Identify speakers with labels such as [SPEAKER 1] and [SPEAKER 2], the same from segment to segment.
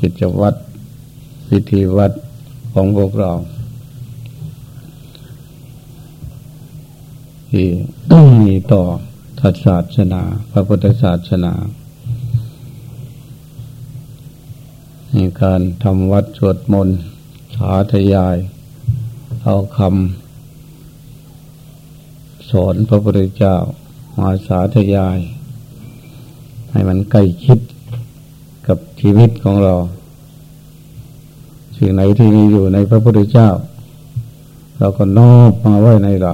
[SPEAKER 1] กิจวัตรพิธีวัดของพวกเราที่ต้องมีต่อทัศาสนาพระพุทธศาสนาในการทำวัดสวดมนต์สาธยาย เอาคำสอนพระพุทธเจ้ามาสาธยาย ให้มันใกล้ชิด กับชีวิตของเรา สิ่งไหนที่มีอยู่ในพระพุทธเจ้า เราก็น้อบมาไว้ในเรา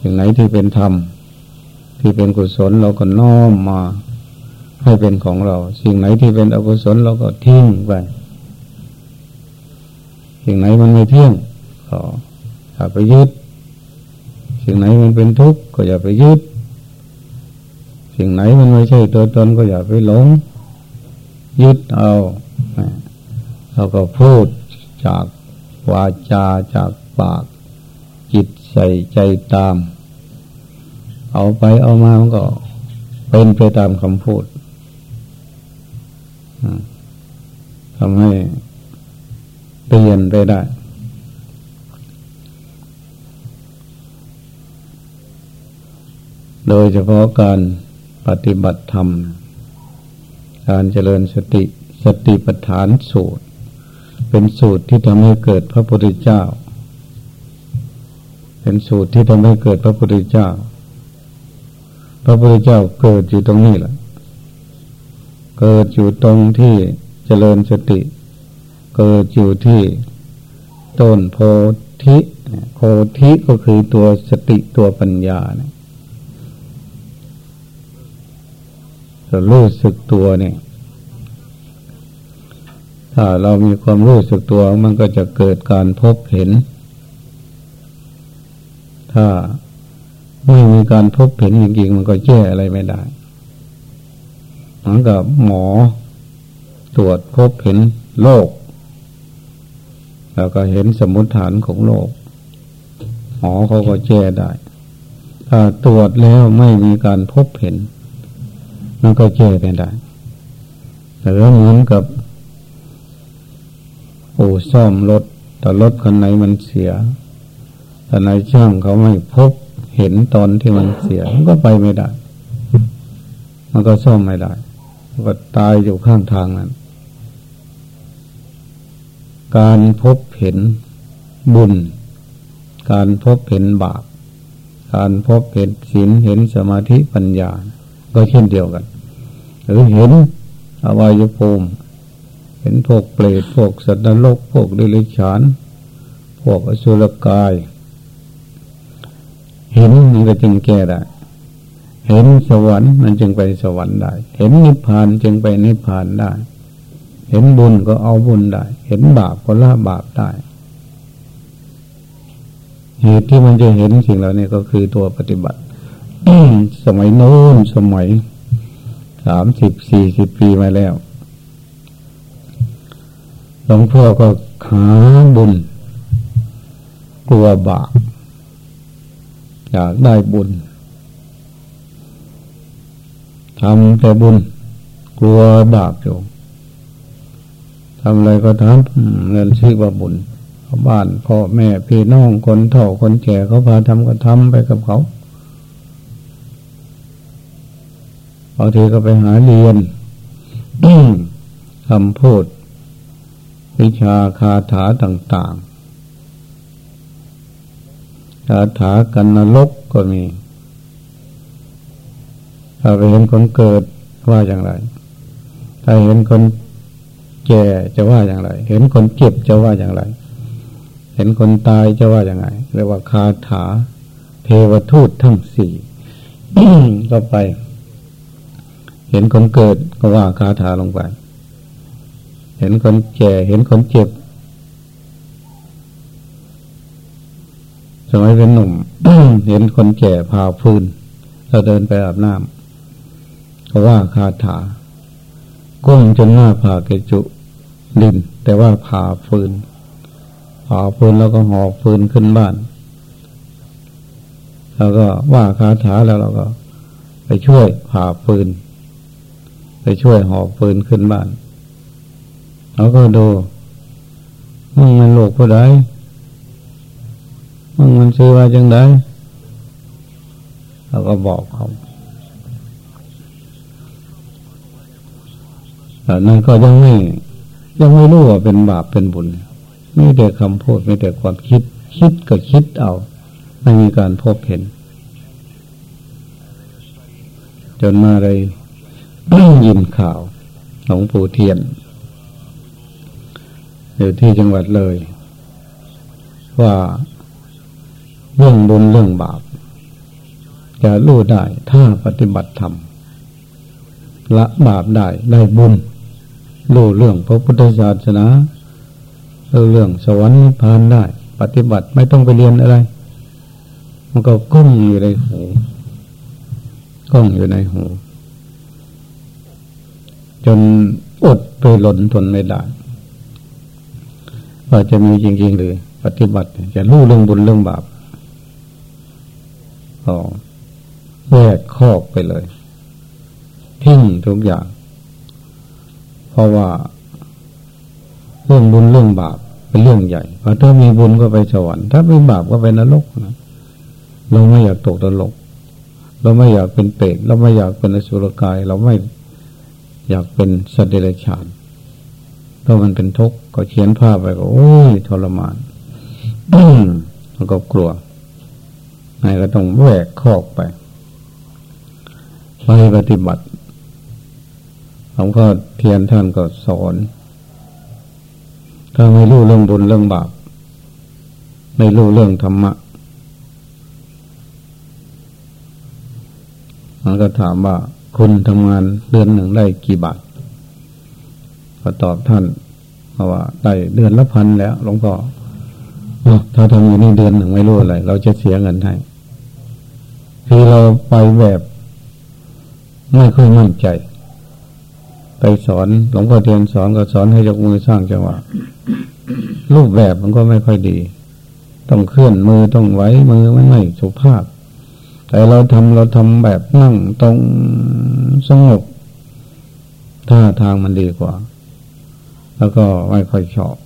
[SPEAKER 1] สิ่งไหนที่เป็นธรรม ที่เป็นกุศลเราก็น้อมมาให้เป็นของเรา สิ่งไหนที่เป็นอกุศลเราก็ทิ้งไปสิ่งไหนมันไม่เที่ยงก็อย่าไปยึด สิ่งไหนมันเป็นทุกข์ก็อย่าไปยึด สิ่งไหนมันไม่ใช่ตัวตนก็อย่าไปหลง ยึดเอาเราก็พูดจากวาจาจากปาก จิตใส่ใจตาม เอาไปเอามามันก็เป็นไปตามคำพูดทำให้เปลี่ยนไปได้โดยเฉพาะการ ปฏิบัติธรรม การเจริญสติสติปัฏฐานสูตร เป็นสูตรที่ทำให้เกิดพระพุทธเจ้า เป็นสูตรที่ทำให้เกิดพระพุทธเจ้า พระพุทธเจ้าเกิดอยู่ตรงนี้แหละเกิดอยู่ตรงที่เจริญสติ เกิดอยู่ที่ต้นโพธิโพธิก็คือตัวสติตัวปัญญาเนี่ย รู้สึกตัวเนี่ย ถ้าเรามีความรู้สึกตัวมันก็จะเกิดการพบเห็น ถ้าไม่มีการพบเห็นจริงๆมันก็แก้อะไรไม่ได้เหมือนกับหมอตรวจพบเห็นโรคแล้วก็เห็นสมุติฐานของโรคหมอเขาก็แก้ได้ ถ้าตรวจแล้วไม่มีการพบเห็น มันก็แก้ไม่ได้หรือเหมือนกับโอ้ซ่อมรถแต่รถคันไหนมันเสียแต่นายช่างเขาไม่พบเห็นตอนที่มันเสียมันก็ไปไม่ได้ มันก็ซ่อมไม่ได้ก็ตายอยู่ข้างทางนั้น การพบเห็นบุญ การพบเห็นบาป การพบเห็นศีลเห็นสมาธิปัญญา ก็เช่นเดียวกัน หรือเห็นอวัยภูมิเห็นพวกเปรตพวกสัตว์นรกพวกเดรัจฉาน พวกอสุรกาย เห็นมันก็จึงแก้ได้ เห็นสวรรค์มันจึงไปสวรรค์ได้ เห็นนิพพานจึงไปนิพพานได้ เห็นบุญก็เอาบุญได้ เห็นบาปก็ละบาปได้ เหตุที่มันจะเห็นสิ่งเหล่านี้ก็คือตัวปฏิบัติ สมัยโน้นสมัย สามสิบสี่สิบปีมาแล้วหลวงพ่อก็ขาบุญ กลัวบาปอยากได้บุญทำแต่บุญ กลัวบาปอยู่ทำอะไรก็ทำเงินชื่อว่าบุญบ้านพ่อแม่พี่น้องคนเฒ่าคนแก่เขาพาทำก็ทำไปกับเขา บางทีก็ไปหาเรียนคำพูด วิชาคาถาต่างๆคาถากันนรกก็มีถ้าไปเห็นคนเกิดว่าอย่างไร ถ้าเห็นคนแก่จะว่าอย่างไร เห็นคนเจ็บจะว่าอย่างไร เห็นคนตายจะว่าอย่างไรเรียกว่าคาถา เทวทูตทั้งสี่ก็ไป เห็นคนเกิดก็ว่าคาถาลงไป เห็นคนแก่ เห็นคนเจ็บ สมัยเป็นหนุ่ม เห็นคนแก่พาพื้นเราเดินไปอาบน้ำก็ว่าคาถา ก้มจนหน้าผาเกจุดิน แต่ว่าผ่าฟืนผ่าฟืนแล้วก็หอบฟืนขึ้นบ้าน แล้วก็ว่าคาถาแล้วเราก็ไปช่วยผ่าฟืน ไปช่วยหอบปืนขึ้นบ้านเขาก็ดูมึงมันโลกผู้ใดมึงมันซื้อว่าจังไดเราก็บอกเขาแต่นั้นก็ยังไม่ยังไม่รู้ว่าเป็นบาปเป็นบุญไม่แต่คำพูดไม่แต่ความคิด คิดก็คิดเอา ไม่มีการพบเห็น จนมาได้ยิ ยินข่าวหลวงปู่เทียนอยู่ที่จังหวัดเลย ว่าเรื่องบุญเรื่องบาป จะรู้ได้ถ้าปฏิบัติธรรมละบาปได้ได้บุญรู้เรื่องพระพุทธศาสนาเรื่องสวรรค์นิพพานได้ ปฏิบัติไม่ต้องไปเรียนอะไร มันก็ก้องอยู่ในหูก้องอยู่ในหู จนอดไปหล่นทนไม่ได้ว่าจะมีจริงๆหรือปฏิบัติ จะรู้เรื่องบุญเรื่องบาปอ๋อแยกคอกไปเลย ทิ้งทุกอย่าง เพราะว่า เรื่องบุญเรื่องบาปเป็นเรื่องใหญ่พอถ้ามีบุญก็ไปสวรรค์ถ้ามีบาปก็ไปนรกนะเราไม่อยากตกนรก เราไม่อยากเป็นเปรตเราไม่อยากเป็นอสุรกาย เราไม่ อยากเป็นสัตว์เดรัจฉานเพรามันเป็นทุกข์ก็เขียนภาพไปก็โอ้ยทรมานมันก็กลัวไงก็ต้องแวกคอกไปไปปฏิบัติหลวงพ่อเทียนท่านก็สอน ถ้าไม่รู้เรื่องบุญเรื่องบาป ไม่รู้เรื่องธรรมะ มันก็ถามว่า คุณทำงานเดือนหนึ่งได้กี่บาทก็ตอบท่านเพราะว่าได้เดือนละพันแล้วหลวงพ่อถ้าทำอยู่นี่เดือนหนึ่งไม่รู้อะไร เราจะเสียเงินให้คือเราไปแบบไม่ค่อยมั่นใจ ไปสอนหลวงพ่อเทียนสอนก็สอนให้ยกมือสร้างจังหวะรูปแบบมันก็ไม่ค่อยดี ต้องเคลื่อนมือต้องไหวมือไม่ไม่สุภาพ แต่เราทำเราทำแบบนั่งตรงสงบท่าทางมันดีกว่า แล้วก็ไม่ค่อยชอบ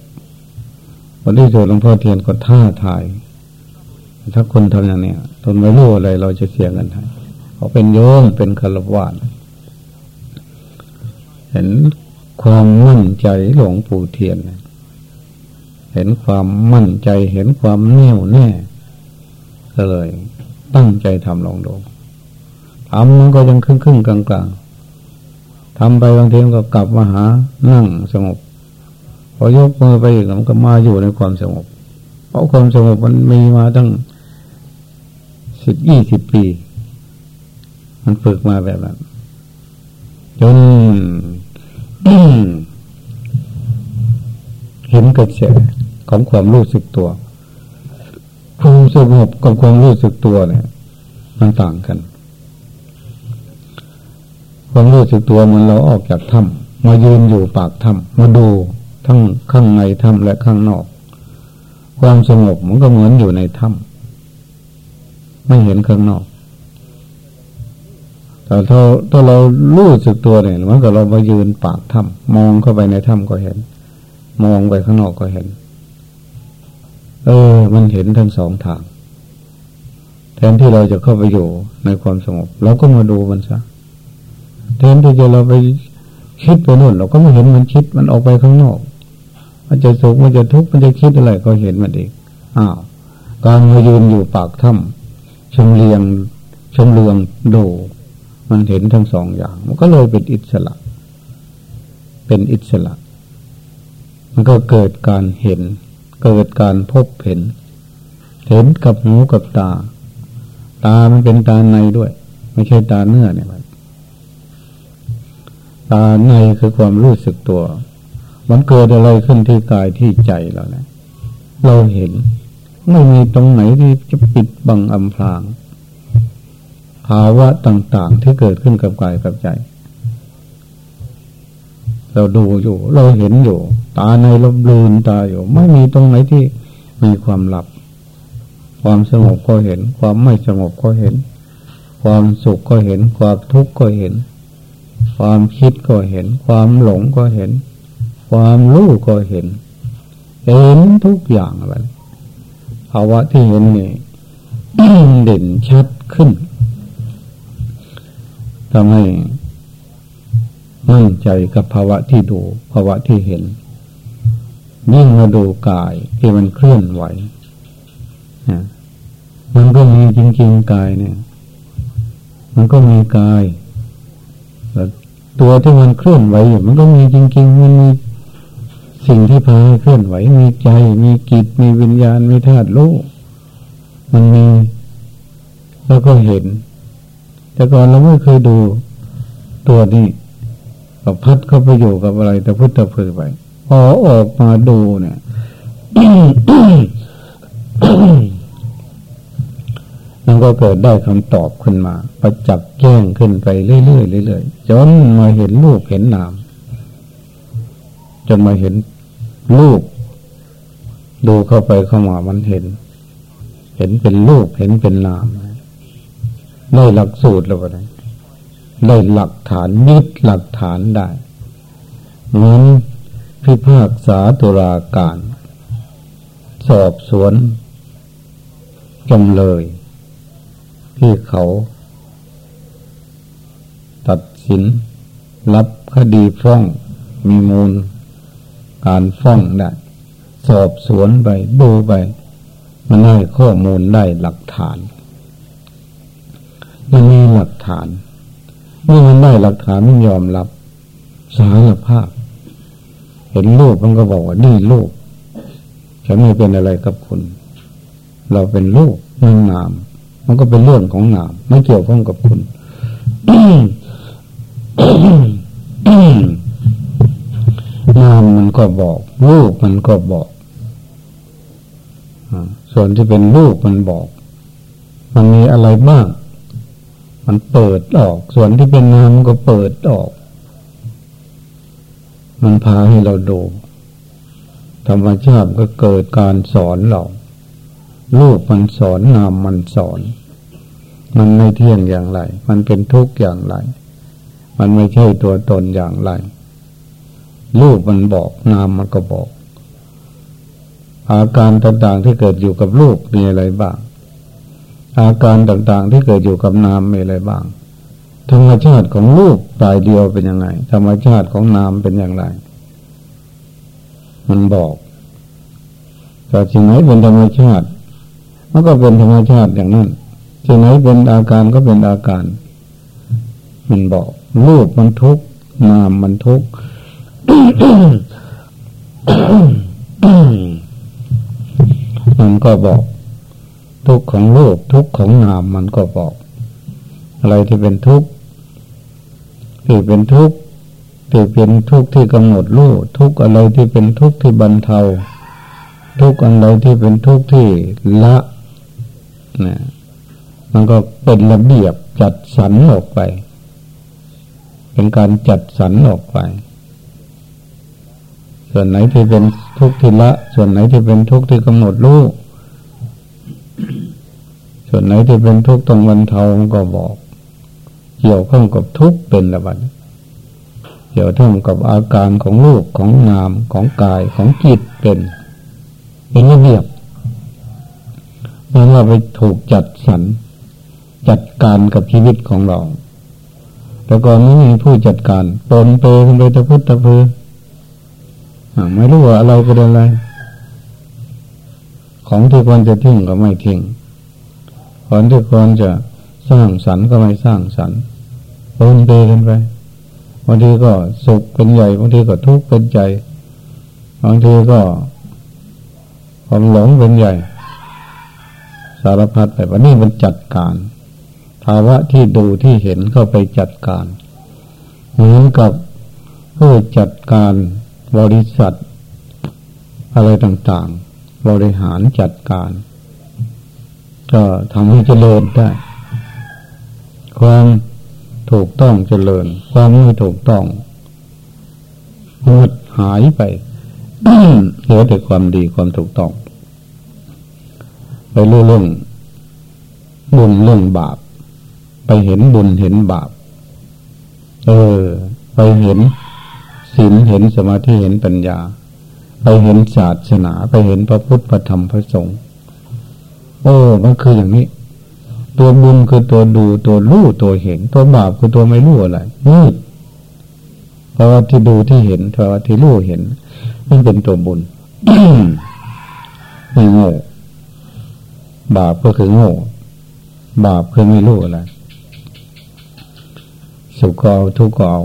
[SPEAKER 1] วันที่สุดหลวงพ่อเทียนก็ท่าทาย ถ้าคนทำอย่างนี้ทนไม่รู้อะไรเราจะเสียเงินให้เขาเป็นโยมเป็นคารวะเห็นความมั่นใจหลวงปู่เทียน เห็นความมั่นใจเห็นความแน่วแน่ก็เลย ตั้งใจทำลองดูทำมันก็ยังครึ่งครึ่งกลางกลางทำไปบางทีก็กลับมาหานั่งสงบ พอยกมือไปอีกมันก็มาอยู่ในความสงบ เพราะความสงบมันมีมาตั้งสิบยี่สิบปี มันฝึกมาแบบนั้นจนเห็นกระแสของความรู้สึกตัว ความสงบกับความรู้สึกตัวเนี่ย มันต่างกัน ความรู้สึกตัวมันเราออกจากถ้ำมายืนอยู่ปากถ้ำมาดูทั้งข้างในถ้ำและข้างนอก ความสงบมันก็เหมือนอยู่ในถ้ำไม่เห็นข้างนอก แต่ถ้าถ้าเรารู้สึกตัวเนี่ยมันก็เรามายืนปากถ้ำมองเข้าไปในถ้ำก็เห็น มองไปข้างนอกก็เห็น เออ มันเห็นทั้งสองทาง แทนที่เราจะเข้าไปอยู่ในความสงบเราก็มาดูมันซะแทนที่จะเราไปคิดไปนู่นเราก็ไม่เห็นมันคิดมันออกไปข้างนอก มันจะสุขมันจะทุกข์มันจะคิดอะไรก็เห็นมันเองอ้าวการมายืนอยู่ปากถ้ำชมเลียงชมเลืองดูมันเห็นทั้งสองอย่าง มันก็เลยเป็นอิสระ เป็นอิสระ มันก็เกิดการเห็น เกิดการพบเห็น เห็นกับหูกับตา ตามันเป็นตาในด้วย ไม่ใช่ตาเนื้อเนี่ยตาในคือความรู้สึกตัว มันเกิดอะไรขึ้นที่กายที่ใจเราเนะเราเห็น ไม่มีตรงไหนที่จะปิดบังอำพราง ภาวะต่างๆที่เกิดขึ้นกับกายกับใจ เราดูอยู่ เราเห็นอยู่ ตาในลบลืนตาอยู่ ไม่มีตรงไหนที่มีความหลับ ความสงบก็เห็น ความไม่สงบก็เห็น ความสุขก็เห็น ความทุกข์ก็เห็น ความคิดก็เห็น ความหลงก็เห็น ความรู้ก็เห็น เห็นทุกอย่างอะไรภาวะที่เห็นนี่เด่นชัดขึ้นทำให้ มั่นใจกับภาวะที่ดู ภาวะที่เห็น ยิ่งมาดูกายที่มันเคลื่อนไหวมันก็มีจริงๆกายเนี่ย มันก็มีกายตัวที่มันเคลื่อนไหวอยู่มันก็มีจริง ๆ มันมีสิ่งที่พาเคลื่อนไหวมีใจ มีกิจมีวิญญาณมีธาตุโลกมันมีแล้วก็เห็น แต่ก่อนเราไม่เคยดูตัวนี้ ก็พัดเข้าไปอยู่กับอะไรแต่พุทธเพื่อไป พอออกมาดูเนี่ยมันก็เกิดได้คำตอบขึ้นมา ประจับแจ้งขึ้นไปเรื่อยๆเรื่อยๆจนมาเห็นรูปเห็นนาม จนมาเห็นรูป ดูเข้าไปเข้ามามันเห็น เห็นเป็นรูปเห็นเป็นนามได้หลักสูตรแล้วได้ ได้หลักฐานยึดหลักฐานได้เหมือนพิพากษาตุลาการ สอบสวนจำเลย ที่เขา ตัดสิน รับคดีฟ้องมีมูล การฟ้องได้ สอบสวนไปดูไป มันให้ข้อมูลได้หลักฐานมันมีหลักฐาน เมื่อมันได้หลักฐานมันยอมรับ สารภาพ เห็นโลกมันก็บอกว่านี่โลกฉันไม่เป็นอะไรกับคุณ เราเป็นลูกนางนาม มันก็เป็นเรื่องของนามไม่เกี่ยวข้องกับคุณนามมันก็บอกรูปมันก็บอกส่วนที่เป็นรูปมันบอก มันมีอะไรบ้าง มันเปิดออก ส่วนที่เป็นนามก็เปิดออก มันพาให้เราดูธรรมชาติก็เกิดการสอนเรารูปมันสอนนามมันสอน มันไม่เที่ยงอย่างไร มันเป็นทุกข์อย่างไร มันไม่ใช่ตัวตนอย่างไรรูปมันบอกนามมันก็บอก อาการต่างๆที่เกิดอยู่กับรูปมีอะไรบ้าง อาการต่างๆที่เกิดอยู่กับนามมีอะไรบ้าง ธรรมชาติของรูปตายเดียวเป็นยังไง ธรรมชาติของนามเป็นอย่างไร มันบอกแต่สิ่งไหนเป็นธรรมชาติมันก็เป็นธรรมชาติอย่างนั้นที่ไหนเป็นอาการก็เป็นอาการ มันบอกรูปมันทุกนามมันทุกมันก็บอก ทุกของรูปทุกของนามมันก็บอก อะไรที่เป็นทุกข์ที่เป็นทุกข์ที่เป็นทุกข์ที่กำหนดรู้ทุกอะไรที่เป็นทุกข์ที่บรรเทา ทุกอะไรที่เป็นทุกข์ที่ละนะมันก็เป็นระเบียบจัดสรรออกไป เป็นการจัดสรรออกไป ส่วนไหนที่เป็นทุกข์ที่ละ ส่วนไหนที่เป็นทุกข์ที่กำหนดรู้ ส่วนไหนที่เป็นทุกข์ตรงวันเทาก็บอก เกี่ยวข้องกับทุกข์เป็นละบัดเกี่ยวข้องกับอาการของรูปของนามของกายของจิตเป็น เป็นระเบียบราะว่าไปถูกจัดสรรจัดการกับชีวิตของเรา แต่ก่อนไม่มีผู้จัดการปนเปกันไปตะพุทตะพือไม่รู้ว่าอะไรก็เป็นอะไร ของที่ควรจะทิ้งก็ไม่ทิ้ง ของที่ควรจะสร้างสรรค์ก็ไม่สร้างสรรค์ปนเปกันไปบางทีก็สุขเป็นใหญ่บางทีก็ทุกข์เป็นใจบางทีก็ความหลงเป็นใหญ่ สารพัดแต่ว่านี่มันจัดการ ภาวะที่ดูที่เห็นเข้าไปจัดการ เหมือนกับผู้จัดการบริษัท อะไรต่างๆ บริหารจัดการ ก็ทำให้เจริญได้ ความถูกต้องเจริญ ความไม่ถูกต้องหมดหายไปเหลือแต่ความดีความถูกต้อง ไปรู้เรื่องบุญเรื่องบาป ไปเห็นบุญเห็นบาป เออ ไปเห็นศีลเห็นสมาธิเห็นปัญญา ไปเห็นศาสนา ไปเห็นพระพุทธพระธรรมพระสงฆ์ โอ้ มันคืออย่างนี้ ตัวบุญคือตัวดูตัวรู้ตัวเห็น ตัวบาปคือตัวไม่รู้อะไรนี่เพราะว่าที่ดูที่เห็นเพราะว่าที่รู้เห็น มันเป็นตัวบุญไม่โง่บาปก็คือโง่บาปคือไม่รู้อะไรสุขก็เอาทุกข์ก็เอา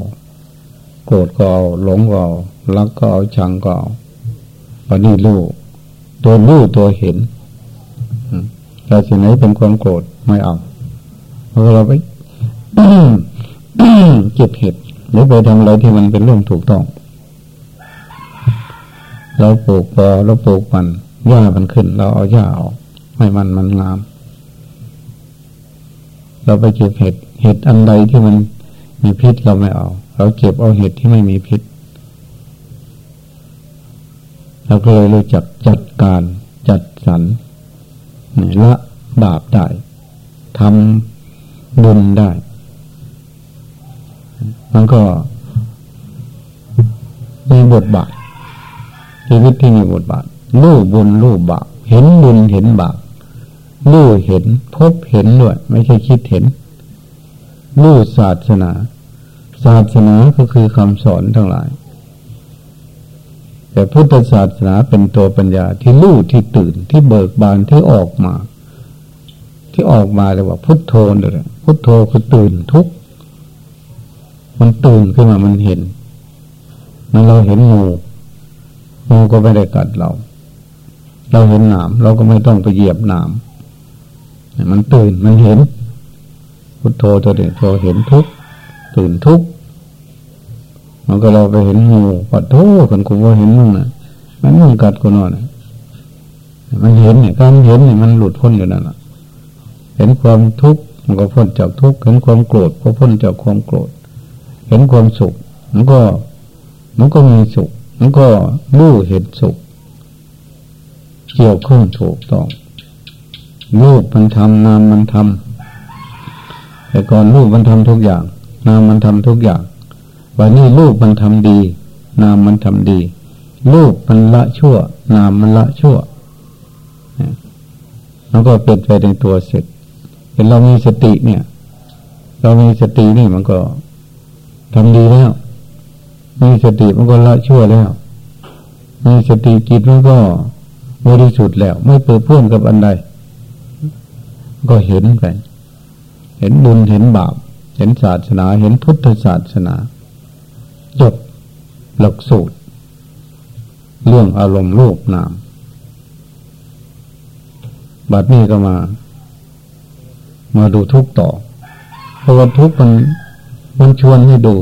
[SPEAKER 1] โกรธก็เอาหลงก็เอารักก็เอาชังก็เอาวันนี้รู้ตัวรู้ตัวเห็น เราสิ่งไหนเป็นความโกรธไม่เอาเพราะเราไปเก็บเห็ดหรือไปทำอะไรที่มันเป็นเรื่องถูกต้อง เราปลูกพอเราปลูกมันหญ้ามันขึ้น เราเอาหญ้าออกให้มันมันงาม เราไปเก็บเห็ดเห็ดอันใดที่มันมีพิษเราไม่เอา เราเก็บเอาเห็ดที่ไม่มีพิษเราก็เลยรู้จักจัดการจัดสรร ละบาปได้ทำบุญได้ มันก็มีบทบาทชีวิตที่มีบทบาทรู้บุญรู้บาปเห็นบุญเห็นบาปรู้เห็นพบเห็นด้วย ไม่ใช่คิดเห็นรู้ศาสนา ศาสนาก็คือคำสอนทั้งหลาย แต่พุทธศาสนาเป็นตัวปัญญาที่รู้ที่ตื่นที่เบิกบานที่ออกมา ที่ออกมาเลยว่าพุทโธเลยพุทโธคือตื่นทุกมันตื่นขึ้นมามันเห็นมันเราเห็นงูงูก็ไม่ได้กัดเรา เราเห็นหนามเราก็ไม่ต้องไปเหยียบหนามมันตื่นมันเห็นพุทโธตัวเดียวพอเห็นทุกตื่นทุก มันก็เราไปเห็นงูปัดโทคนกูว่าเห็นมึงนะมันมึงกัดกูนอนมันเห็นเนี่ยการเห็นเนี่ยมันหลุดพ้นอยู่นั่นแหละเห็นความทุกข์มันก็พ้นจากทุกข์เห็นความโกรธก็พ้นจากความโกรธ เห็นความสุข มันก็ มันก็มีสุข มันก็รู้เห็นสุข เกี่ยวข้องถูกต้องรูปมันทำนามมันทำแต่ก่อนรูปมันทำทุกอย่าง นามมันทำทุกอย่าง วันนี้รูปมันทำดี นามมันทำดีรูปมันละชั่ว นามมันละชั่วแล้วก็เป็นไปในตัวเสร็จเห็นเรามีสติเนี่ย เรามีสตินี่มันก็ทำดีแล้ว มีสติมันก็ละชั่วแล้ว มีสติจิตมันก็บริสุทธิ์แล้ว ไม่เปื้อเพื่อนกับอันใด ก็เห็นไป เห็นบุญเห็นบาป เห็นศาสนา เห็นพุทธศาสนา จบหลักสูตร เรื่องอารมณ์รูปนาม บัดนี้ก็มา มาดูทุกต่อ เพราะว่าทุกมันมันชวนให้ดู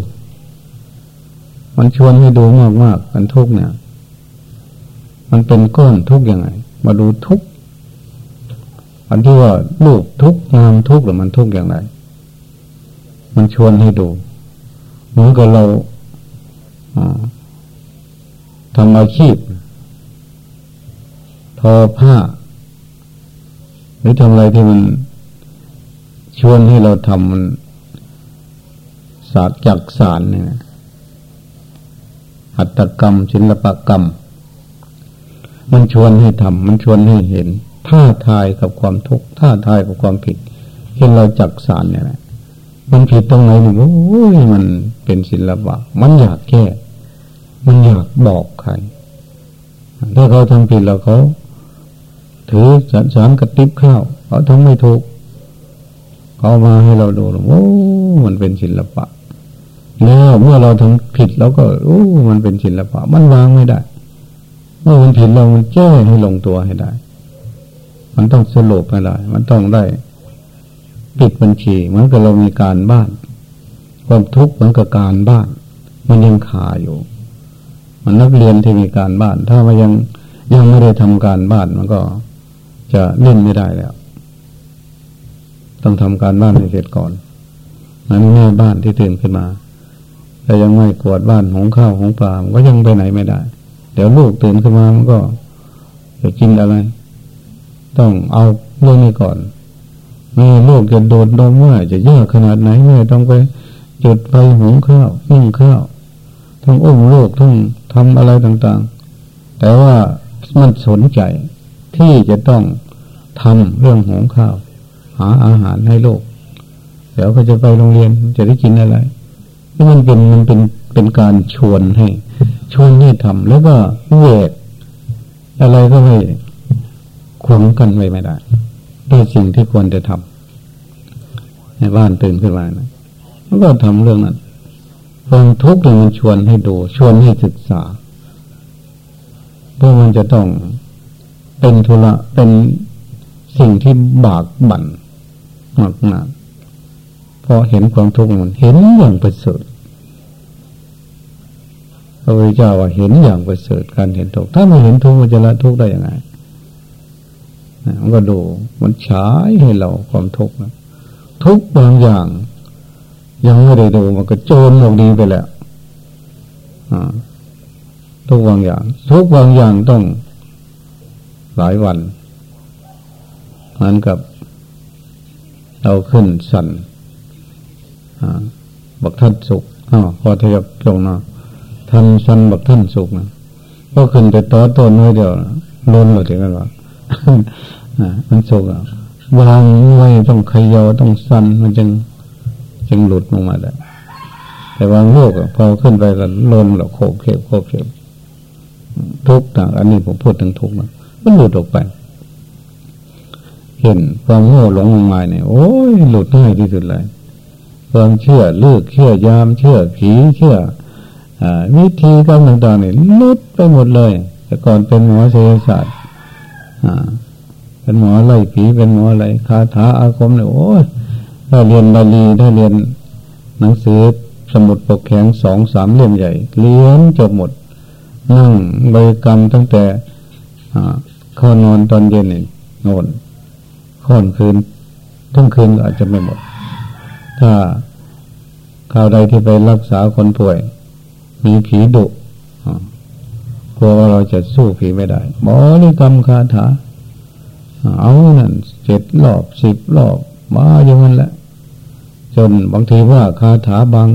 [SPEAKER 1] มันชวนให้ดูมากมากกันทุกเนี่ย มันเป็นก้อนทุกยังไง มาดูทุกอันที่ว่ารูปทุกงามทุกหรือมันทุกอย่างไร มันชวนให้ดู เหมือนกับเรา ทำอาชีพ ทอผ้า หรือทำอะไรที่มันชวนให้เราทำมันศาสตร์จักสารเนี่ยหัตถกรรม ศิลปกรรม มันชวนให้ทำมันชวนให้เห็นท่าทายกับความทุกข์ท่าทายกับความผิดเห็นเราจักสารเนี่ยแหละมันผิดตรงไหนหนึ่งโอ้ยมัน เป็นศิลปะมันอยากแก้มันอยากบอกใคร ถ้าเขาทำผิดแล้วเขา ถือสันสารกระติบข้าวเขาทำไม่ถูกเขามาให้เราดูโอ้มันเป็นศิลปะแล้วเมื่อเราทำผิดเราก็โอ้มันเป็นศิลปะ มันวางไม่ได้เมื่อมันผิดเรามันแก้ให้ลงตัวให้ได้ มันต้องสรุปไม่ได้ มันต้องได้ปิดบัญชีเหมือนกับเรามีการบ้าน ความทุกข์เหมือนกับการบ้าน มันยังขาอยู่ มันนักเรียนที่มีการบ้าน ถ้ามันยังยังไม่ได้ทำการบ้านมันก็จะเล่นไม่ได้แล้ว ต้องทำการบ้านให้เสร็จก่อนนั้นแม่บ้านที่ตื่นขึ้นมา แต่ยังไม่กวาดบ้านของข้าวของปลามันก็ยังไปไหนไม่ได้ เดี๋ยวลูกตื่นขึ้นมามันก็จะกินอะไร ต้องเอาเรื่องนี้ก่อนแม่ลูกจะโดนดนมว่าจะเยากขนาดไหนแม่ต้องไป จุดไฟหุงข้าวนึ่งข้าวทั้งอุ้มลูกทั้งทำอะไรต่างๆ แต่ว่ามันสนใจที่จะต้องทำเรื่องหุงข้าว หาอาหารให้ลูกเดี๋ยวเขาจะไปโรงเรียนจะได้กินอะไรนี่มันเป็นมันเป็นเป็นการชวนให้ ชวนให้ทำแล้วก็เวกอะไรก็ไม่ขวงกันไว้ไม่ได้ด้วยสิ่งที่ควรจะทำในบ้านตื่นขึ้นมานะ แล้วก็ทำเรื่องนั้นความทุกข์นี่ยมันชวนให้ดู ชวนให้ศึกษาเพราะมันจะต้องเป็นธุระเป็นสิ่งที่บากบั่นมากมากพอเห็นความทุกข์มันเห็นอย่างประเสริฐพระพุทธเจ้าว่าเห็นอย่างประเสริฐการเห็นทุกข์ถ้าไม่เห็นทุกข์มันจะละทุกข์ได้ยังไงมันก็ดูมันฉายให้เราความทุกข์ทุกบางอย่าง ยังไม่ได้ดูมันก็โจรออกดีไปแล้วทุกบางอย่าง ทุกบางอย่างต้องหลายวันเหมือนกับเราขึ้นสันบักท่านสุกอ๋อพอทยบลงนะทันสันบักท่านสุกนะก็ขึ้นไปต่อต้นไว้เดียวล้นเลยถึงกันว่ามันสุกอะวางไว้ต้องขยอต้องสันมันจึง จึงหลุดลงมาได้แต่วางโลกพอขึ้นไปก็ล้นแล้วโคบเข็บโคบเข็บทุกต่างอันนี้ผมพูดถึงทุกนะมันหลุดออกไป เห็นความโง่หลงงมายเนี่ยโอ้ยหลุดง่ายที่สุดเลยความเชื่อเลือกเชื่อยามเชื่อผีเชื่ออวิธีการมต่างๆเนี่ยลุดไปหมดเลย แต่ก่อนเป็นหมอเศรษฐศาสตร์เป็นหมอไล่ผีเป็นหมออะไรคาถาอาคมเนี่ยโอ้ย ถ้าเรียนบาลีถ้าเรียนหนังสือสมุดปกแข็งสองสามเล่มใหญ่เรียนจบหมด นั่งบริกรรมตั้งแต่เข้านอนตอนเย็นนี่นอนค่อนคืนทั้งคืนอาจจะไม่หมด ถ้าข่าวใดที่ไปรักษาคนป่วย มีผีดุกลัวว่าเราจะสู้ผีไม่ได้หมอนี่กรรมคาถาเอานั่นเจ็ดรอบสิบรอบมาอย่างนั้นแหละ จนบางทีว่าคาถาบาง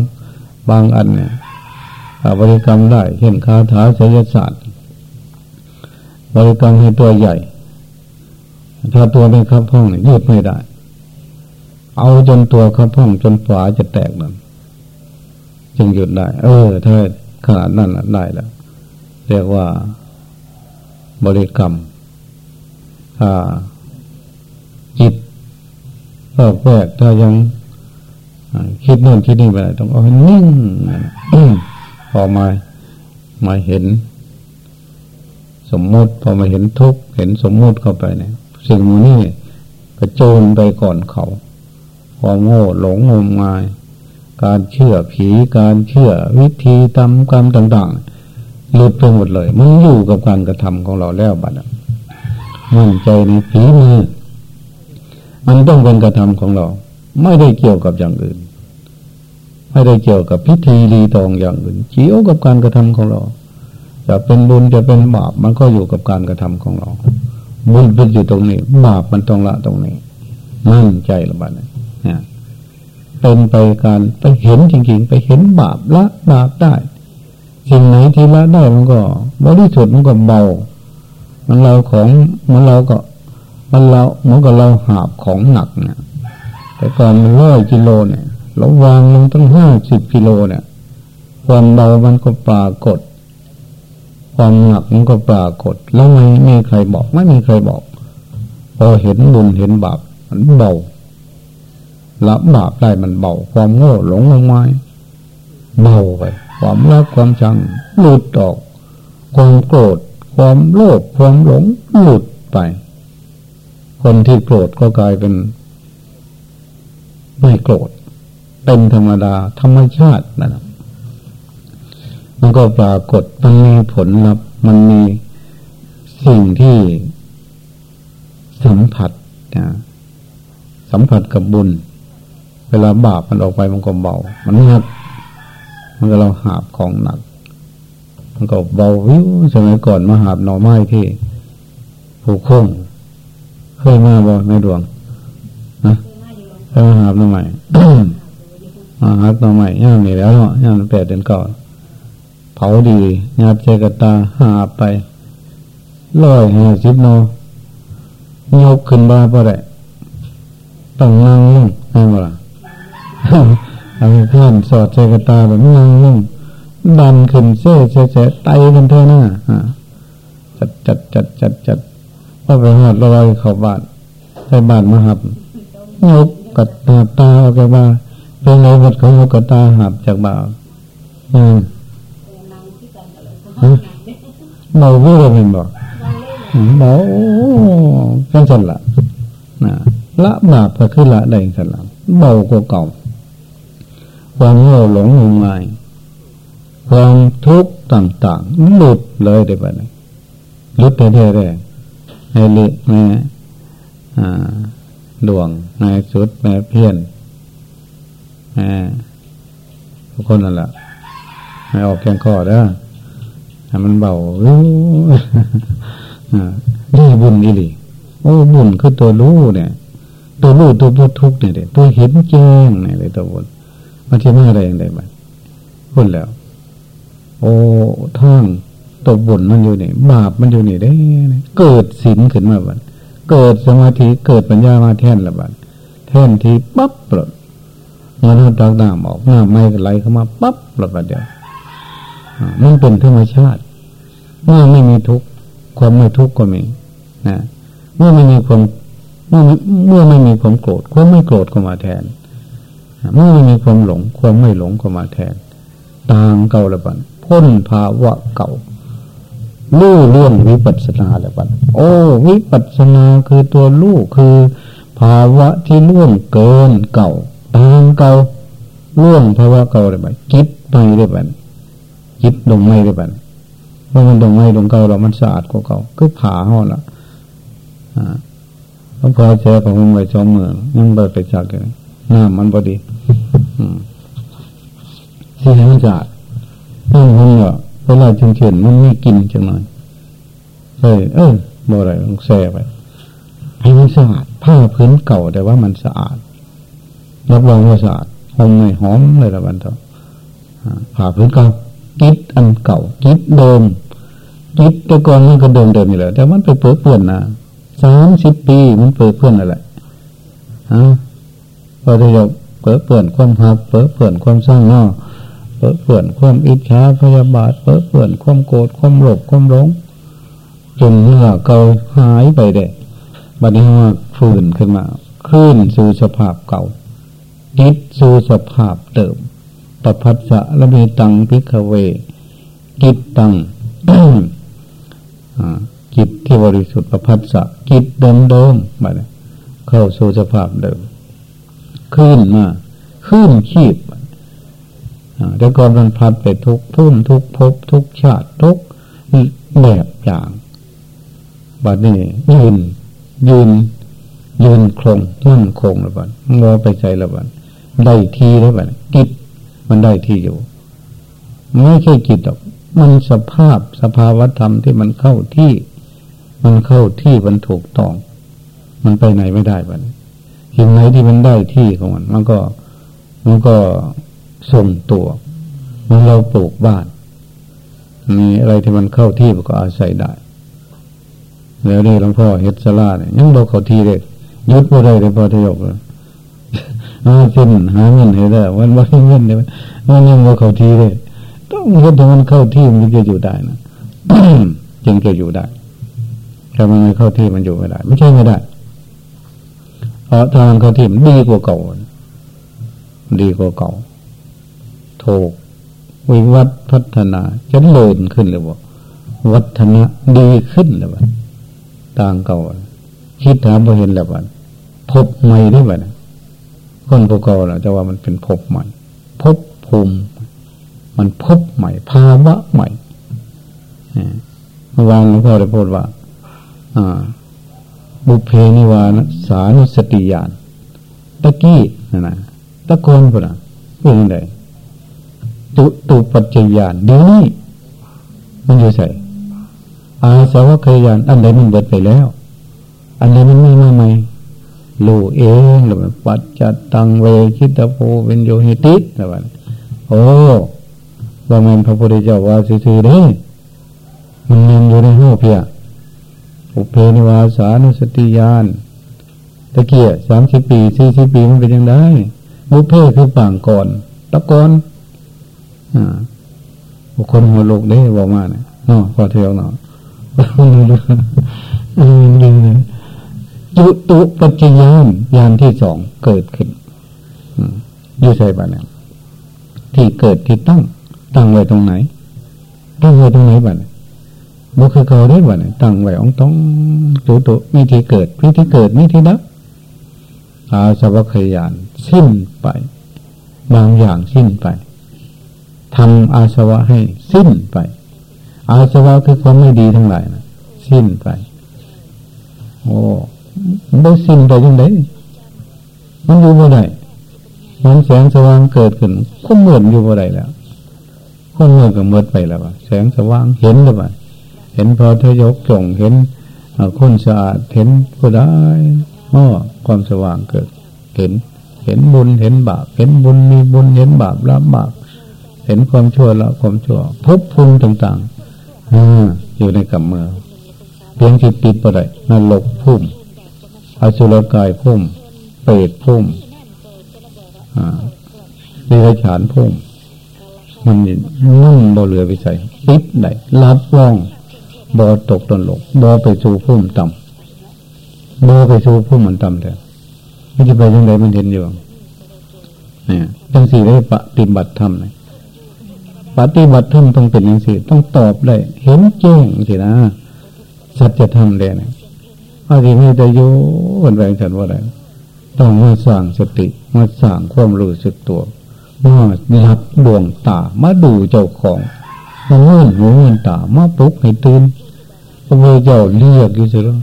[SPEAKER 1] บางอันเนี่ยบริกรรมได้เช่นคาถาไสยศาสตร์ บริกรรมให้ตัวใหญ่ ถ้าตัวไม่คับห้องเนี่ยยืดไม่ได้ เอาจนตัวคับห้องจนฝาจะแตกนั่นจึงหยุดได้ เออ ถ้าขนาดนั้นได้แล้ว เรียกว่าบริกรรมจิตก็แวกถ้ายัง คิดโน่นคิดนี่ไปต้องเอาให้นิ่งพอมามาเห็น สมมติพอมาเห็นทุกเห็นสมมติเข้าไปเนี่ยสิ่งนี้กระโจนไปก่อนเขาความโง่หลงงมงาย การเชื่อผีการเชื่อวิธีทำกรรมต่างๆหลุดไปหมดเลยมันอยู่กับการกระทำของเราแล้วบัดมั่นใจในผีมือมันต้องเป็นกระทำของเรา ไม่ได้เกี่ยวกับอย่างอื่น ไม่ได้เกี่ยวกับพิธีรีตองอย่างอื่นเกี่ยวกับการกระทำของเรา จะเป็นบุญจะเป็นบาปมันก็อยู่กับการกระทำของเรา บุญเป็นอยู่ตรงนี้ บาปมันต้องละตรงนี้มั่นใจละบ้านเนี่ยเป็นไปการไปเห็นจริง ๆ ไปเห็นบาปละบาปได้สิ่งไหนที่ละได้มันก็บริสุทธิ์มันก็เบา มันเราของมันเราก็ มันเรามือนกับเราหาบของหนักเนี่ยแต่ก่อนมันร้อยกิโลเนี่ย เราวางลงตั้งห้าสิบกิโลเนี่ยความเบามันก็ปรากฏ ความหนักมันก็ปรากฏ แล้วไม่มีใครบอกไม่มีใครบอก พอเห็นบุญเห็นบาปมันเบาละบาปได้มันเบา ความโง่หลงลงมาเบาไปความรักความชังหลุดออก ความโกรธความโลภความหลงหลุดไป คนที่โกรธก็กลายเป็น ไม่โกรธ เป็นธรรมดา ธรรมชาตินะมันก็ปรากฏมันมีผลลัพธ์มันมีสิ่งที่สัมผัสนะสัมผัสกับบุญ เวลาบาปมันออกไปมันก็เบา มันหนักมันก็เราหาบของหนัก มันก็เบาวิวสมัยก่อนมาหาบหน่อไม้ที่ผูกคงเคยมาบ่ในดวงนะเคยมาหาบหน่อไม้ มาหักต่อใหม่ย่างนี่แล้วเนาะย่างแปดเดือนก่อนเผาดีงาเจกตาหาไปร้อยห้าสิบโนยกขึ้นบ้าเพราะไรต้องนั่งลงนั่งว่าเอาข้ามสอดเจกตาแบบนั่งลงดันขึ้นเส้เส้ไตกันเท่านั้นจัดจัดจัดจัดจัดพอไปหอดลอยเขาบาทใส่บาทมาหับยกกัดตาตาออกจากบ้า เป็นไงวัดเขายกกัดตาหับจากบ่าอืมเบาเรื่องเห็นบอกเบากันสันละนะละบาปก็คือละได้สันละเบากว่าเก่าความโง่หลงงมงายความทุกข์ต่างๆหลุดเลยได้ปะเนี่ยหลุดไปเรื่อยๆให้เละแม่ดวงในสุดแม่เพี้ยน ทุกคนนั่นแหละให้ออกแกงคอเด้อให้มันเบานี่บุญอีหลีโอ้บุญคือตัวรู้เนี่ย ตัวรู้ตัวตัวทุกเนี่ยเตัวเห็นแจ้งเนี่ยเลยตัวบุญมันจะมาอะไรอย่างไรบ้างพูดแล้ว โอ้ท่างตัวบุญมันอยู่นี่บาปมันอยู่นี่ได้ เกิดศีลขึ้นมาบ้างเกิดสมาธิเกิดปัญญามาแท่นละบ้างแท่นทีปั๊บปลด เงินตักน้ำออกน้ำไม่ไหลเข้ามาปั๊บปลดประเดี๋ยวมันเป็นธรรมชาติ เมื่อไม่มีทุกข์ความไม่ทุกข์ก็มีนะเมื่อไม่มีความเมื่อเมื่อไม่มีความโกรธความไม่โกรธก็มาแทน เมื่อไม่มีความหลง ความไม่หลงก็มาแทน ต่างเก่าละบันพ้นภาวะเก่าลู่เรื่องวิปัสสนาละบันโอ้วิปัสสนาคือตัวลู่คือ ภาวะที่ล่วงเกินเก่า ต่างเก่าล่วงภาวะเก่าเลยบันคิดไปเลยบันคิดลงไม่เลยบันเมื่อมันลงไม่ลงเก่าเรามันสะอาดกว่าเก่าก็ผ่าห่อละอ่าพอเจอของมึงไปจอมเมืองยังเบิดไปจากเลยน้ำมันพอดีที่ให้มันสะอาดน้ำมันก็เวลาเฉนมันไม่กินจังหน่อยเอ้ยเออบ่อะไรต้องแซ่ไปให้มันสะอาดผ้าพื้นเก่าแต่ว่ามันสะอาด รับรองว่าสะอาดหอมไม่หอมเลยละบันเถอะผ้าพื้นเก่ากิดอันเก่ากิดเดิมกิดแต่ก่อนมันก็เดิมเดิมนี่แหละแต่มันไปเปื้อเปื้อนนะสามสิบปีมันเปื้อเปื้อนอะไรฮะพอที่จะเปื้อเปื้อนความหักเปื้อเปื้อนความสร้างนอกเปื้อเปื้อนความอิจฉาพยาบาทเปื้อเปื้อนความโกรธความโลภความหลงจนเมื่อเก่าหายไปเด้บัดนี้ว่าฟื้นขึ้นมาขึ้นสู่สภาพเก่า คิดสู่สภาพเดิมปพัสสะละมีตังพิกเวกิตตังจิตที่บริสุทธิ์ประพัสสะจิตเดิมเดิมมาเข้าสู่สภาพเดิม ขึ้นมาขึ้นชีพแต่ก่อนมันพัดไปทุกพุ่นทุกภพทุกชาติทุกแบบอย่างบัดนี้ยืนยืนยืนคงนั่งคงแล้วบัดงอไปใจแล้วบัด ได้ทีแล้วบัดกิจมันได้ที่อยู่ไม่ใช่จิตหรอก มันสภาพสภาวธรรมที่มันเข้าที่ มันเข้าที่มันถูกต้อง มันไปไหนไม่ได้บัดสิ่งไหนที่มันได้ที่ของมัน มันก็มันก็ส่งตัวมันเราปลูกบ้าน มีอะไรที่มันเข้าที่มันก็อาศัยได้ แล้วนี่หลวงพ่อเฮ็ดสลาเนี่ยยังบอกเขาที่เลยยุดบ่ได้เลยพอทยกเลย หาเงินหาเงินให้ได้วันวันเงินเนี่ยมันยังบอกเข้าที่เลยต้องเฮ็ดให้มันเข้าที่มันจะอยู่ได้นะจึงจะอยู่ได้ถ้ามันไม่เข้าที่มันอยู่ไม่ได้ ไม่ใช่ไม่ได้เพราะทางเข้าที่มันดีกว่าเก่าดีกว่าเก่าถูกวิวัฒพัฒนาจะเลินขึ้นเลยว่าวัฒนะดีขึ้นเลยว่าต่างเก่าคิดหาบ่เห็นแล้วว่าพบใหม่ได้บ่น คนพวกเก่าเราจะว่ามันเป็นพบใหม่พบภูมิ มันพบใหม่ ภาวะใหม่เมื่อวานหลวงพ่อได้พูดว่า อ่า บุเพนิวานสานุสติญาณตะกี้นะนะตะโกนพุ่นอะเป็นยังไงตุตุปัจจยานเดี๋ยวนี้มันอยู่ใส่อาสาวกยานอันใดมันเบิดไปแล้ว อันใดมันไม่มาใหม่ รู้เองหรือปัจจัตตังเวคิตโพเป็นโยหิตินะวันโอ้บางมันพระพุทธเจ้าว่าซื่อๆเด้มันมีอยู่ในหูเพียอุเพนิวาสานุสติยานตะเกียสามสิบปีสี่สิบปีมันเป็นยังไงบุเพคือฝั่งก่อนตะกอนอ่าบุคคลหัวโลกได้บอกมาเนี่ยนาะพอเที่ยวเนาะ จุตุปัจจยานยานที่สองเกิดขึ้นอยู่ใส่บ้านเนี่ยที่เกิดที่ตั้ง ตั้งไว้ตรงไหน ตั้งไว้ตรงไหนบ้านบุคือเขาได้บ้านตั้งไว้องต้องจุตุมีที่เกิดมีที่เกิดมีที่ดับอาสวัคยานสิ้นไป บางอย่างสิ้นไปทำอาสวะให้สิ้นไป อาสวะคือความไม่ดีทั้งหลายนะสิ้นไป โอ้ ได้สิ้นไปยังไงมันอยู่บ่ได้มันแสงสว่างเกิดขึ้นก็เหมือนอยู่บ่ได้แล้วก็เหมือนกับเมื่อไปแล้วแสงสว่างเห็นแล้วเห็นพอทยกจงเห็นคนสะอาดเห็นผู้ได้อ้อความสว่างเกิด เห็น เห็นบุญเห็นบาปเห็นบุญมีบุญเห็นบาปละบาปเห็นความชั่วละความชั่วพบภูมิต่างๆอยู่ในกำมือเพียงที่ติดประดันรกพุ่ม อสุรกายพุ่ม เปรตพุ่มดีรฉานพุ่ม มันนุ่นบ่เหลือวิสัยติดได้รับว่องบ่ตกตนหลกบ่ไปสู่พุ่มต่ำบ่ไปสู่พุ่มมันต่ำแต่ไม่จะไปยังไงมันเห็นอยู่เนี่ยจังสี่ได้ปฏิบัติธรรมเลยปฏิบัติธรรมต้องเป็นอย่างสี่ต้องตอบได้ เห็นแจ้งสินะสัจธรรมเลยนะ อาทิไม่ได้โยนแรงฉันว่าอะไรต้องมาสร้างสติมาสร้างความรู้สึกตัวมารับดวงตามาดูเจ้าของมาเงื่อนหูเงื่อนตามาปลุกให้ตื่นพระพุทธเจ้าเรียกอยู่เสียแล้ว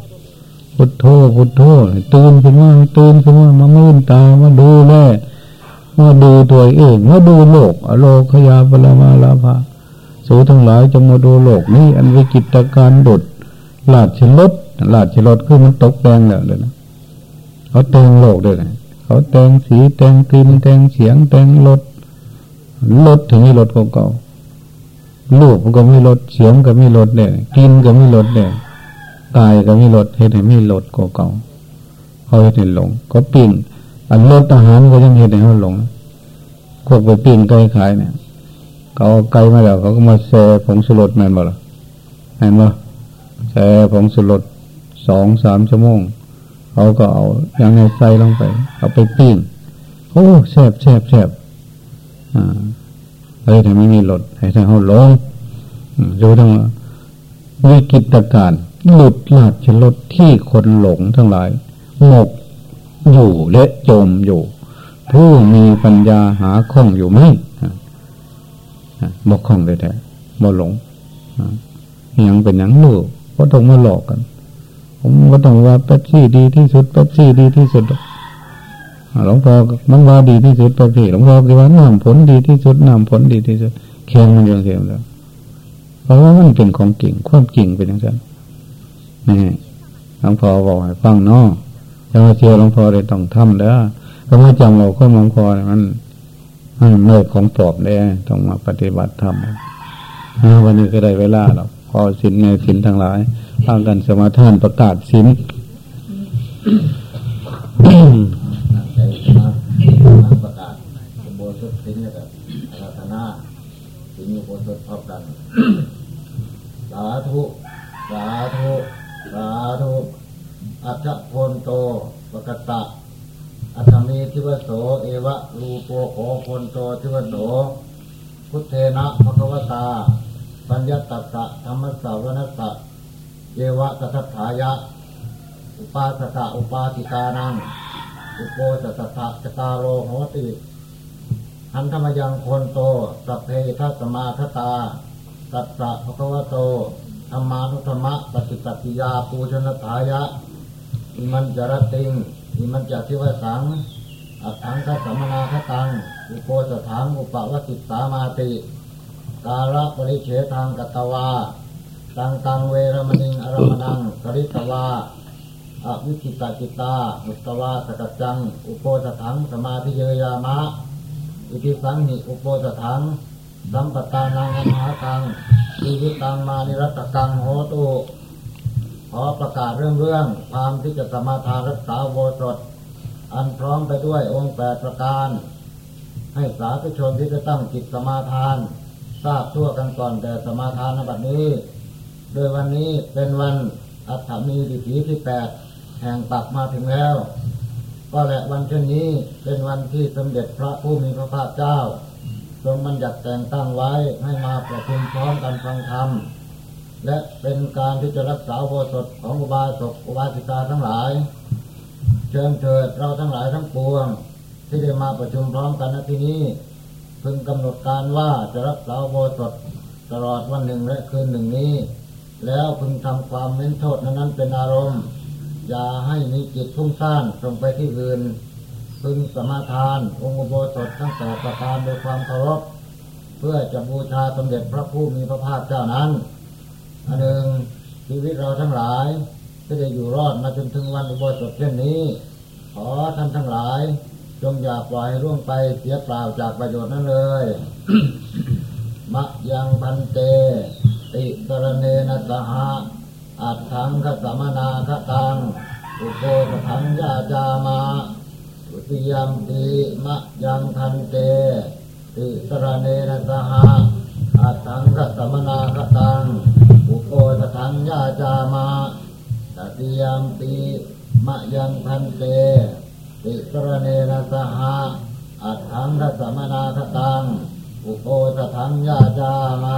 [SPEAKER 1] พุทโธพุทโธตื่นขึ้นมาตื่นขึ้นมามาเงื่อนตามาดูแลมาดูตัวเองมาดูโลกอโลคยาปรมาลาภาสูทั้งหลายจะมาดูโลกนี้อันวิกิตการดุดลาดชลด ลาดชลดคือมันตกแดงแล้วเลยนะเขาแต่งโลกด้วยนะเขาแต่งสีแต่งกลิ่นแต่งเสียงแต่งรถรถถึงมีรถเก่าลูกก็มีรถเสียงก็มีรถเด่ยกินก็มีรถเด่ยกายก็มีรถเห็นให้มีรถเก่าเขาเห็นหลง ก็ปิ้งอันรถทหารก็ยังเห็นให้เขาหลงพวกไปปิ้งไก่ขายเนี่ยเขาไก่มาแล้วเขาก็มาแซ่ผงสุรสแมนบ่ล่ะแมนบ่แช่ผงสุรส สองสามชั่วโมงเขาก็เอาอย่างในใส่ลงไป เอาไปปิ้งโอ้แซ่บแซ่บแซ่บอ่าเฮ้ยถ้าไม่มีรถให้ท่านเขาลงดูทั้งวิกิตการหลุดหลาดชลดที่คนหลงทั้งหลาย หมกอยู่และจมอยู่ ผู้มีปัญญาหาข้องอยู่ไหมบอกข้องเลยแต่บ่หลงยังเป็นยังลูกก็ต้องมาหลอกกัน ผมก็ต้องว่าเป๊ปซี่ดีที่สุดเป๊ปซี่ดีที่สุดหลวงพ่อมันว่าดีที่สุดเป๊ปซี่หลวงพ่อคิดว่าน้ำผลดีที่สุดน้ำผลดีที่สุดแข่งมันยังเสียแล้วเพราะว่ามันเป็นของจริงความจริงเป็นอย่างนั้นนี่หลวงพ่อบอกให้ฟังเนาะจะมาเชื่อหลวงพ่อเลยต้องทำแล้วก็ไม่จำเราข้อหลวงพ่อมันมันเมื่ของปลอบเลยต้องมาปฏิบัติธรรมวันนี้ก็ได้เวลาแล้วพอสินในสินทั้งหลาย พากันสมาทานประกาศสิน
[SPEAKER 2] ประกาศโบสถสินกับรัตนาสินโบสถพร้อมกันสาธุสาธุสาธุอัจพนโตปกตะอัตมีทิวโส เอวะรูปโปโขพนโตทิวโสพุทเทนะภควตา ปัญญตัสสะธรรมสาวนัสสะ เยวะตถถายะ อุปาสกะอุปาติกานังอุโปสตถะจตาโลโหติหันธรรมยังคนโต สัพเพทัสมาคตา ตัสสะภควโตธรรมานุธรรมะปฏิปติยาปูชนถายะอิมันจรติงอิมันจทิวสังอัตังคัสมนาคตัง อุโปสถังอุปวติสามาติ กาลปริเฉทางกตวา ตังตังเวรมณิงอรมนังกริตวาอวิคิตาจิตามุตวาสกัจจัง อุโปสถังสมาธิเยยามะ อิทิสังหิอุโปสถังสัมปตานังอมหาตังชีวิตังมานิรัตกังโหตุขอประกาศเรื่องเรื่องความที่จะสมาทานรักษาโบสถอันพร้อมไปด้วยองค์แปดประการ ให้สาธุชนที่จะตั้งจิตสมาทาน ทราบทั่วกันก่อนแต่สมาทานในบัดนี้ โดยวันนี้เป็นวันอัฐมีดิถีที่แปดแห่งปักมาถึงแล้ว ก็แหละวันเช่นนี้เป็นวันที่สมเด็จพระผู้มีพระภาคเจ้า ทรงบัญญัติแต่งตั้งไว้ให้มาประชุมพร้อมกันฟังธรรม และเป็นการที่จะรักษาโบสถของอุบาสกอุบาสิกาทั้งหลาย เชิญเถิดเราทั้งหลายทั้งปวง ที่ได้มาประชุมพร้อมกันณที่นี้พึงกำหนดการว่าจะรักษาโบสถตลอดวันหนึ่งและคืนหนึ่งนี้ แล้วพึงทำความเม้นโทษนั้นเป็นอารมณ์ อย่าให้มีจิตทุ่งซ่านตรงไปที่อื่น พึงสมาทาน องค์โบสถทั้งแต่ประการโดยความเคารพ เพื่อจะบูชาสมเด็จพระผู้มีพระภาคเจ้านั้นอันหนึ่งชีวิตเราทั้งหลายที่ได้อยู่รอดมาจนถึงวันอุโบสถเช่นนี้ ขอท่านทั้งหลาย จงอย่าปล่อยร่วงไปเสียเปล่าจากประโยชน์นั้นเลยมะยังพันเต ติกรเนนะสหะอัตถังคสมนาคตัง อุโกสถังยาจามาอุติยมปีมะยังพันเต ติสรเนนะสหะอัตถังคสมนาคตัง อุโกสถังยาจามาตติยมปีมะยังพันเต ติสรเนนะสหะอัตถังคสมนาคตัง อุโกสถังยาจามา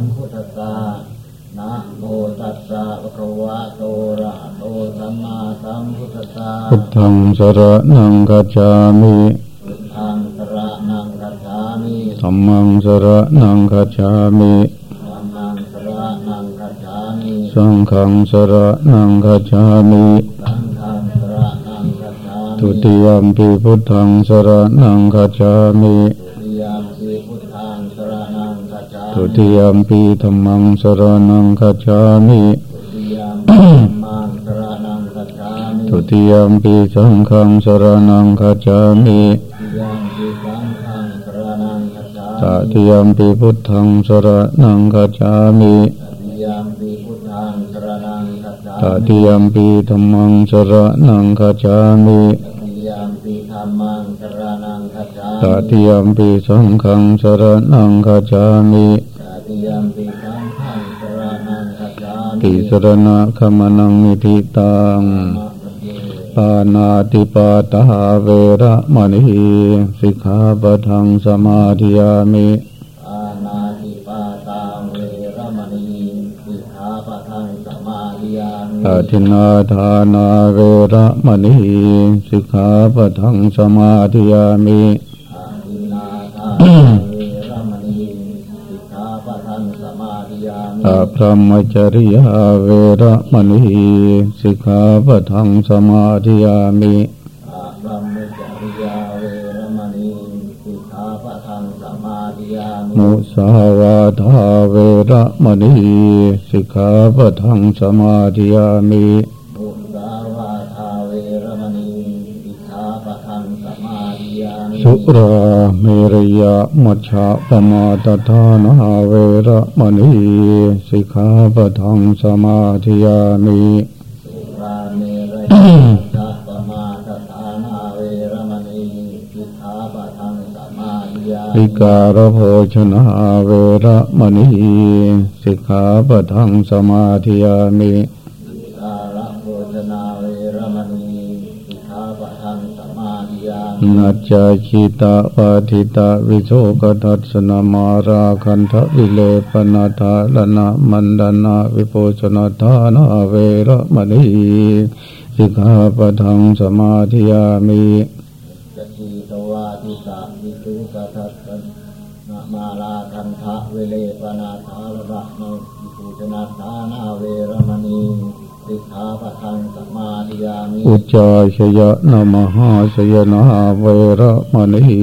[SPEAKER 2] มาสัมพุทธัสสะนะโมตัสสะภะคะวะโตอะระหะโตสัมมาสัมพุทธัสสะพุทธั
[SPEAKER 1] งสรณังกัจจามิ
[SPEAKER 2] พุทธังสรณังคัจฉามิ
[SPEAKER 1] ธัมมังสรณังกัจจามิ
[SPEAKER 2] ธัมมังสรณังคัจฉามิ
[SPEAKER 1] สังฆังสรณังกัจจามิ
[SPEAKER 2] สังฆังสรณังคัจฉามิ
[SPEAKER 1] ทุติยมปิพุทธังสรณังกัจจามิ
[SPEAKER 2] ทุติยม คัจฉา
[SPEAKER 1] ทุ
[SPEAKER 2] มิ
[SPEAKER 1] ติยมปิธรรมังสรณังกัจจามิ
[SPEAKER 2] ทุติยมปีมังสรณังคัจฉามิ
[SPEAKER 1] ทุติยมปิสังฆังสรณังกัจจามิ
[SPEAKER 2] ทุติยมปีสังฆังสรณังคัจฉา
[SPEAKER 1] ต
[SPEAKER 2] มิ
[SPEAKER 1] ติยมปิพุทธังสรณังกัจจามิ
[SPEAKER 2] ทุติยมปีพุทธังสรณังคัจฉา
[SPEAKER 1] ต
[SPEAKER 2] มิ
[SPEAKER 1] ติยมปิธรรมังสรณังกัจจามิ
[SPEAKER 2] ทุติยมา
[SPEAKER 1] ต
[SPEAKER 2] มิ
[SPEAKER 1] ติยมปิสังฆังสรณังกัจจามิ
[SPEAKER 2] ทุติยมปีสังฆังสรณังคัจฉามิ
[SPEAKER 1] ติสรณะขมนังนิทิตัง
[SPEAKER 2] มะปะเย
[SPEAKER 1] ปานาติปาตาเวระมณีสิกขาปะทังสมาธิยามิ
[SPEAKER 2] อานาติปาตาเวรมณีสิกขาปะทังสมาธิยามิ
[SPEAKER 1] อาทินนาทานาเวระมณีสิกขาปะทังสมาธิยามิ
[SPEAKER 2] อา
[SPEAKER 1] พรหมจริยาเวระมณีสิกขาปะทังสมาธิยามิ
[SPEAKER 2] อาพรหมจริยาเวรมณีสิกขาปะทังสมาธิยามิ
[SPEAKER 1] มุสาวาทาเวระมณีสิกขาปะทังสมาธิยามิ
[SPEAKER 2] สุรา
[SPEAKER 1] เมรยะมัชฌะปมาตทานาเวระมณีสิกขาปะทังสมาธิยามิ
[SPEAKER 2] สุราเมรยจัปมาทฐานาเวรมณีสิกขาปะทังสมาธิยามิ
[SPEAKER 1] วิการโภชนาเวระมณีสิกขาปะทังสมาธิยามิ
[SPEAKER 2] สาระโภชนาเวรมณีสิกขาปะทังสมาธิยามิ
[SPEAKER 1] นัจจคิตาปาทิตาวิโชกทัสนามาราคันทวิเลปนาทาลนามันดานาวิโพชนาทานาเวรมณีสิกขาปทังสมาธิยามิ
[SPEAKER 2] จีตวาทิตาวิโชกทัสนามาราคันทะวิเลปนาทาลนาวิโพชนาทานาเวรมณี สิกขาปทังสมาธิยามิ
[SPEAKER 1] อุจจาชยะนมหาสยนาเวรมณี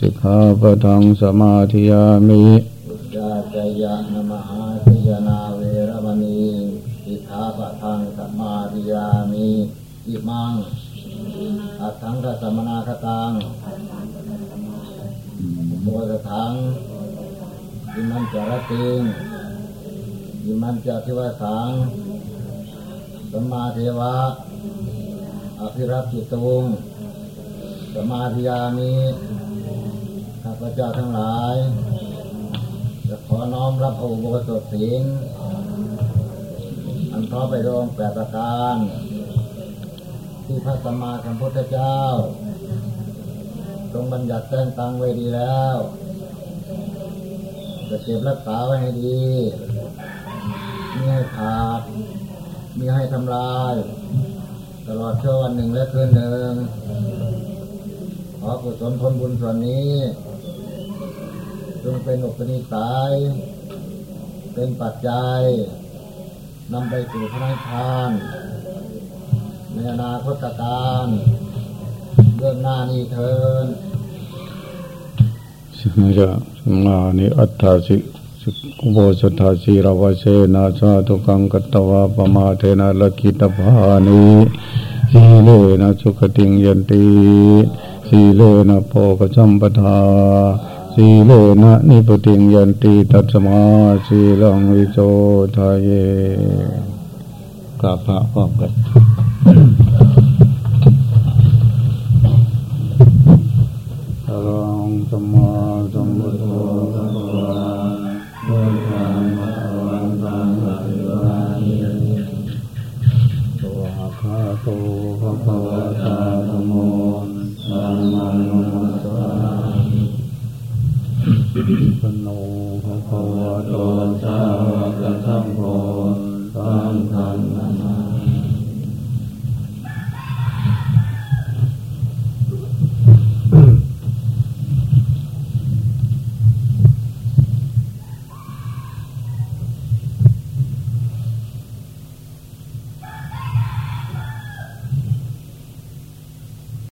[SPEAKER 1] สิกขาปทังสมาธิยามิ
[SPEAKER 2] อุจจาชยะนมหาสยนาเวรมณีสิกขาปทังสมาธิยามิอิมังอัตถังกัสมนาคตังโมตถังอิมันจารติงอิมันจทิวสัง สัมมาเทวะ อภิรักษ์จิตวงสมาธิยามีข้าพเจ้าทั้งหลาย จะขอน้อมรับอุโบสถศีลอันพร้อมไปรวมแปดประการ ที่พระสัมมาสัมพุทธเจ้า ทรงบัญญัติแต่งตั้งไว้ดีแล้ว จะเก็บรักษาไว้ให้ดีไม่ให้ขาด มีให้ทำลาย ตลอดชั่ววันหนึ่งและคืนหนึ่งขอกุศลผลบุญส่วนนี้จงเป็นอุปนิสัยเป็นปัจจัยนำไปสู่พระนิพพานในอนาคตการเรื่องหน้านี้เทิน
[SPEAKER 1] สมัยจะมานิอัตถาสิ อุโบสถาสีราวเชนาชาตุกังกัตวาปมาเทนะลกิตภานิสีเลนะสุขติงยันติสีเลนะโพกจัมปทาสีเลนะนิพติงยันติตัสมาสีลังวิโสทายเยกราบพระพร้อมกันรังสมา